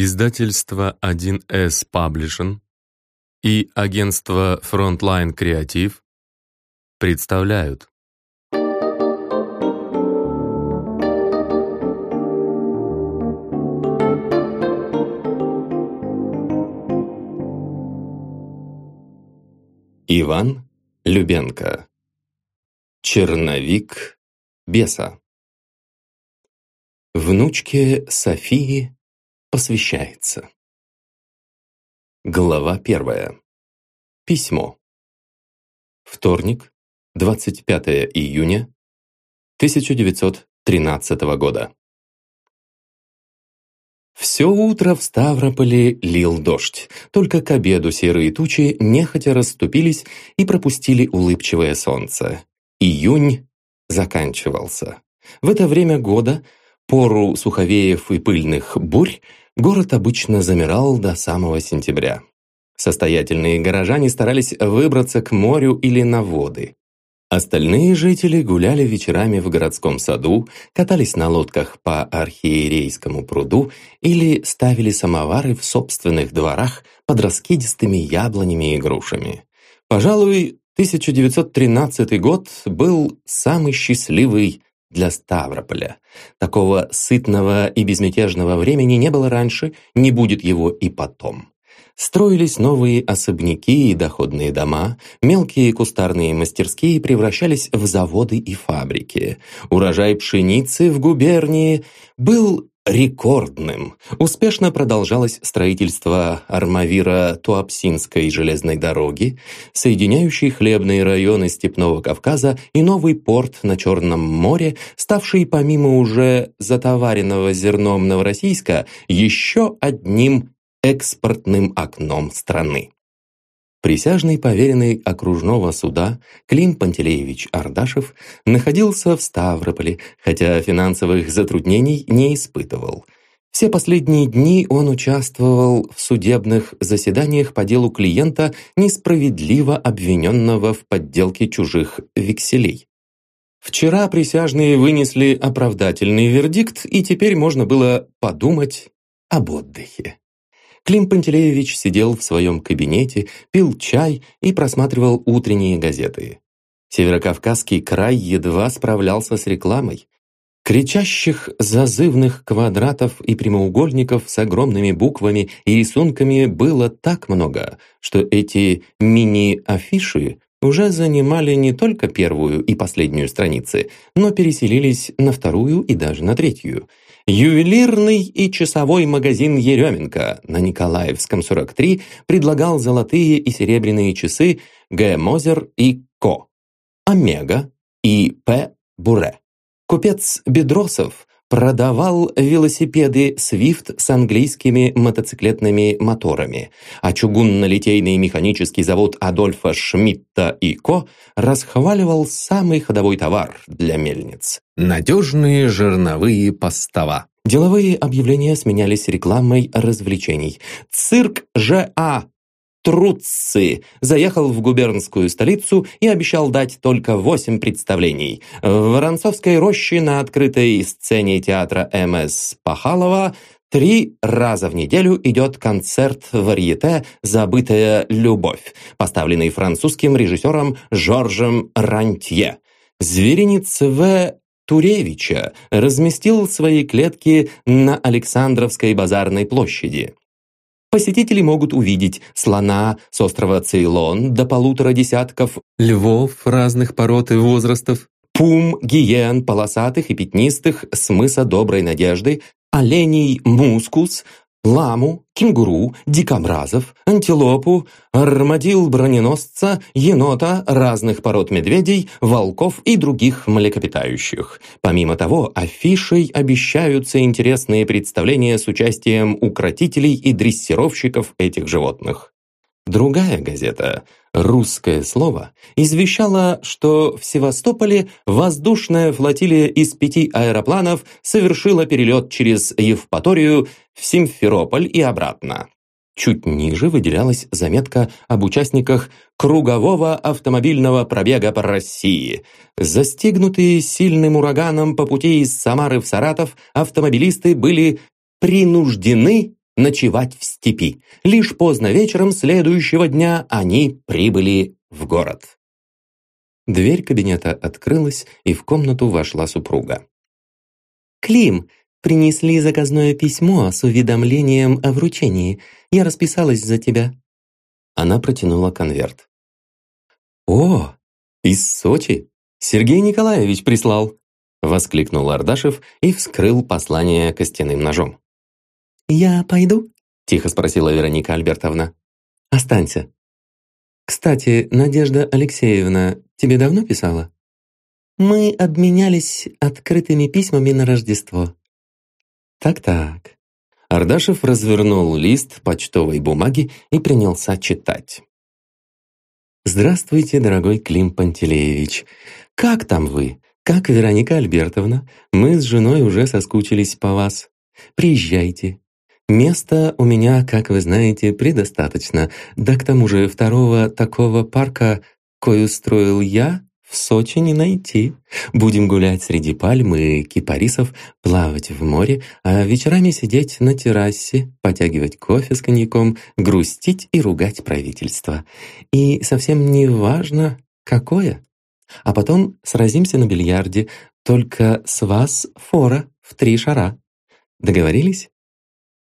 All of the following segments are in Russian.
Издательство 1С Publishing и агентство Frontline Creative представляют. Иван Любенко. Черновик беса. Внучке Софии посвящается. Глава первая. Письмо. Вторник, 25 июня 1913 года. Все утро в Ставрополе лил дождь, только к обеду серые тучи нехотя расступились и пропустили улыбчивое солнце. Июнь заканчивался. В это время года пору суховеев и пыльных бурь город обычно замирал до самого сентября. Состоятельные горожане старались выбраться к морю или на воды. Остальные жители гуляли вечерами в городском саду, катались на лодках по архиерейскому пруду или ставили самовары в собственных дворах под раскидистыми яблонями и грушами. Пожалуй, 1913 год был самый счастливый для Ставрополя. Такого сытного и безмятежного времени не было раньше, не будет его и потом. Строились новые особняки и доходные дома, мелкие кустарные мастерские превращались в заводы и фабрики. Урожай пшеницы в губернии был рекордным. Успешно продолжалось строительство армавира Туапсинской железной дороги, соединяющей хлебные районы Степного Кавказа и новый порт на Черном море, ставший помимо уже затоваренного зерном Новороссийска еще одним экспортным окном страны. Присяжный поверенный окружного суда Клим Пантелеевич Ардашев находился в Ставрополе, хотя финансовых затруднений не испытывал. Все последние дни он участвовал в судебных заседаниях по делу клиента, несправедливо обвиненного в подделке чужих векселей. Вчера присяжные вынесли оправдательный вердикт, и теперь можно было подумать об отдыхе. Клим Пантелеевич сидел в своем кабинете, пил чай и просматривал утренние газеты. Северокавказский край едва справлялся с рекламой. Кричащих зазывных квадратов и прямоугольников с огромными буквами и рисунками было так много, что эти мини-афиши уже занимали не только первую и последнюю страницы, но переселились на вторую и даже на третью – Ювелирный и часовой магазин «Еременко» на Николаевском, 43, предлагал золотые и серебряные часы Г. Мозер и Ко, Омега и П. Буре. Купец Бедросов продавал велосипеды Swift с английскими мотоциклетными моторами, а чугунно-литейный механический завод Адольфа Шмидта и Ко расхваливал самый ходовой товар для мельниц – надежные жерновые постава. Деловые объявления сменялись рекламой развлечений. Цирк ЖА Труцци заехал в губернскую столицу и обещал дать только восемь представлений. В Воронцовской роще на открытой сцене театра МС Пахалова Три раза в неделю идет концерт варьете «Забытая любовь», поставленный французским режиссером Жоржем Рантье. Зверинец В. Туревича разместил свои клетки на Александровской базарной площади. Посетители могут увидеть слона с острова Цейлон до полутора десятков, львов разных пород и возрастов, пум, гиен, полосатых и пятнистых с мыса Доброй Надежды, оленей мускус, ламу, кенгуру, дикобразов, антилопу, армадил-броненосца, енота, разных пород медведей, волков и других млекопитающих. Помимо того, афишей обещаются интересные представления с участием укротителей и дрессировщиков этих животных. Другая газета «Русское слово» извещала, что в Севастополе воздушная флотилия из пяти аэропланов совершила перелет через Евпаторию в Симферополь и обратно. Чуть ниже выделялась заметка об участниках кругового автомобильного пробега по России. Застигнутые сильным ураганом по пути из Самары в Саратов, автомобилисты были принуждены ночевать в степи. Лишь поздно вечером следующего дня они прибыли в город. Дверь кабинета открылась, и в комнату вошла супруга. «Клим, принесли заказное письмо с уведомлением о вручении. Я расписалась за тебя». Она протянула конверт. «О, из Сочи? Сергей Николаевич прислал!» Воскликнул Ардашев и вскрыл послание костяным ножом. «Я пойду?» – тихо спросила Вероника Альбертовна. «Останься. Кстати, Надежда Алексеевна тебе давно писала?» «Мы обменялись открытыми письмами на Рождество». «Так-так». Ардашев развернул лист почтовой бумаги и принялся читать. «Здравствуйте, дорогой Клим Пантелеевич. Как там вы? Как Вероника Альбертовна? Мы с женой уже соскучились по вас. Приезжайте. Места у меня, как вы знаете, предостаточно. Да к тому же второго такого парка, кой устроил я, в Сочи не найти. Будем гулять среди пальм и кипарисов, плавать в море, а вечерами сидеть на террасе, потягивать кофе с коньяком, грустить и ругать правительство. И совсем не важно, какое. А потом сразимся на бильярде, только с вас фора в три шара. Договорились?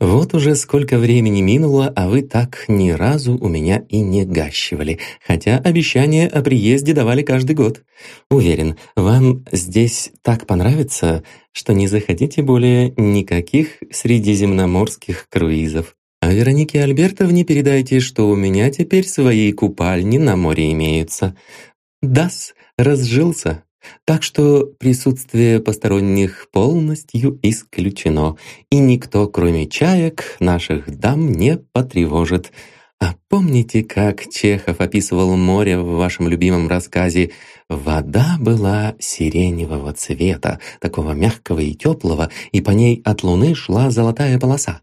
Вот уже сколько времени минуло, а вы так ни разу у меня и не гащивали, хотя обещания о приезде давали каждый год. Уверен, вам здесь так понравится, что не захотите более никаких средиземноморских круизов. А Веронике Альбертовне передайте, что у меня теперь свои купальни на море имеются. Дас разжился, так что присутствие посторонних полностью исключено, и никто, кроме чаек, наших дам не потревожит. А помните, как Чехов описывал море в вашем любимом рассказе? Вода была сиреневого цвета, такого мягкого и теплого, и по ней от луны шла золотая полоса.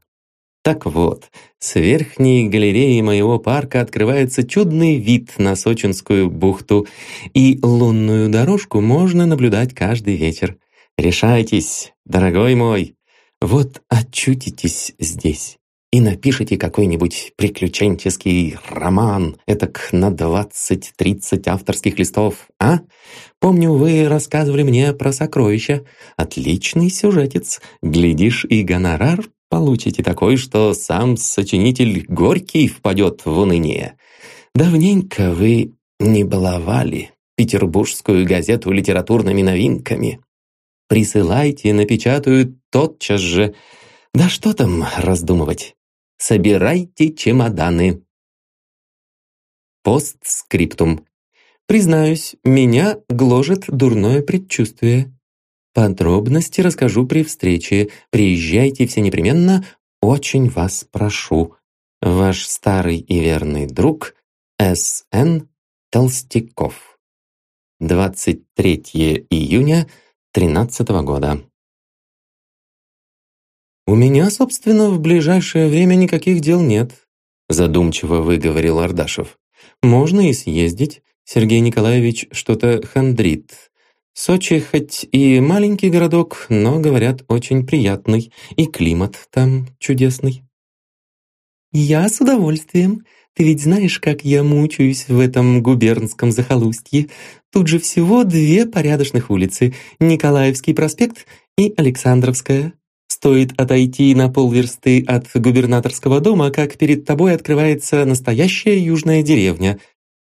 Так вот, с верхней галереи моего парка открывается чудный вид на Сочинскую бухту, и лунную дорожку можно наблюдать каждый вечер. Решайтесь, дорогой мой, вот очутитесь здесь и напишите какой-нибудь приключенческий роман, этак на 20-30 авторских листов, а? Помню, вы рассказывали мне про сокровища. Отличный сюжетец. Глядишь, и гонорар Получите такой, что сам сочинитель Горький впадет в уныние. Давненько вы не баловали петербургскую газету литературными новинками. Присылайте, напечатают тотчас же. Да что там раздумывать? Собирайте чемоданы. Постскриптум. Признаюсь, меня гложет дурное предчувствие. Подробности расскажу при встрече. Приезжайте все непременно. Очень вас прошу. Ваш старый и верный друг С.Н. Толстяков. 23 июня 13 года. «У меня, собственно, в ближайшее время никаких дел нет», задумчиво выговорил Ардашев. «Можно и съездить. Сергей Николаевич что-то хандрит. Сочи хоть и маленький городок, но, говорят, очень приятный, и климат там чудесный. «Я с удовольствием. Ты ведь знаешь, как я мучаюсь в этом губернском захолустье. Тут же всего две порядочных улицы — Николаевский проспект и Александровская. Стоит отойти на полверсты от губернаторского дома, как перед тобой открывается настоящая южная деревня —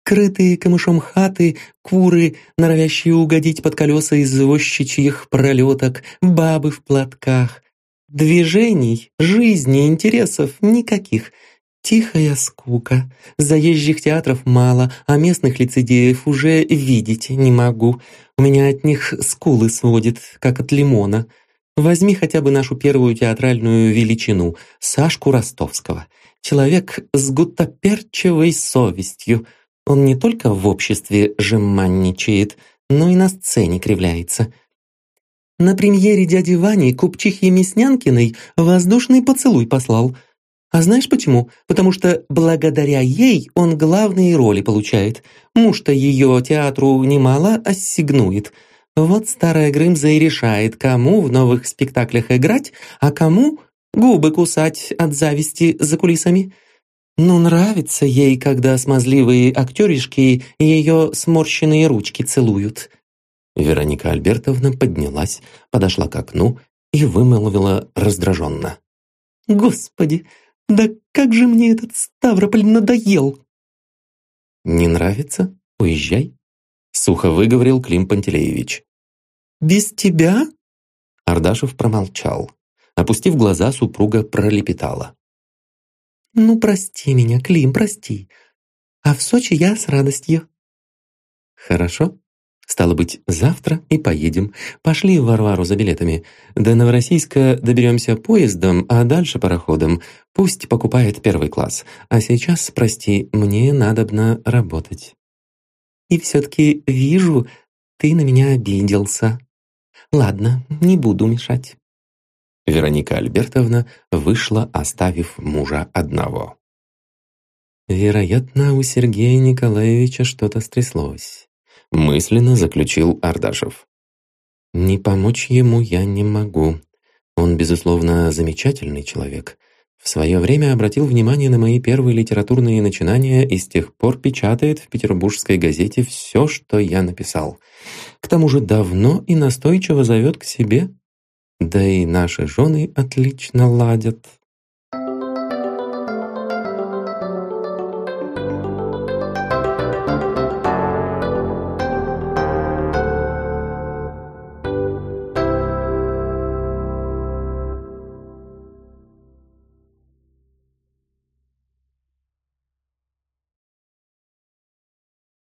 крытые камышом хаты, куры, норовящие угодить под колеса извозчичьих пролеток, бабы в платках. Движений, жизни, интересов никаких. Тихая скука. Заезжих театров мало, а местных лицедеев уже видеть не могу. У меня от них скулы сводит, как от лимона. Возьми хотя бы нашу первую театральную величину, Сашку Ростовского. Человек с гуттаперчевой совестью — он не только в обществе жеманничает, но и на сцене кривляется. На премьере дяди Вани купчихе Мяснянкиной воздушный поцелуй послал. А знаешь почему? Потому что благодаря ей он главные роли получает. Муж-то ее театру немало ассигнует. Вот старая Грымза и решает, кому в новых спектаклях играть, а кому Губы кусать от зависти за кулисами? Ну, нравится ей, когда смазливые актеришки ее сморщенные ручки целуют». Вероника Альбертовна поднялась, подошла к окну и вымолвила раздраженно. «Господи, да как же мне этот Ставрополь надоел!» «Не нравится? Уезжай», — сухо выговорил Клим Пантелеевич. «Без тебя?» Ардашев промолчал. Опустив глаза, супруга пролепетала. «Ну, прости меня, Клим, прости. А в Сочи я с радостью». «Хорошо. Стало быть, завтра и поедем. Пошли в Варвару за билетами. До Новороссийска доберемся поездом, а дальше пароходом. Пусть покупает первый класс. А сейчас, прости, мне надобно работать». «И все-таки вижу, ты на меня обиделся. Ладно, не буду мешать». Вероника Альбертовна вышла, оставив мужа одного. «Вероятно, у Сергея Николаевича что-то стряслось», мысленно заключил Ардашев. «Не помочь ему я не могу. Он, безусловно, замечательный человек. В свое время обратил внимание на мои первые литературные начинания и с тех пор печатает в петербургской газете все, что я написал. К тому же давно и настойчиво зовет к себе да и наши жены отлично ладят.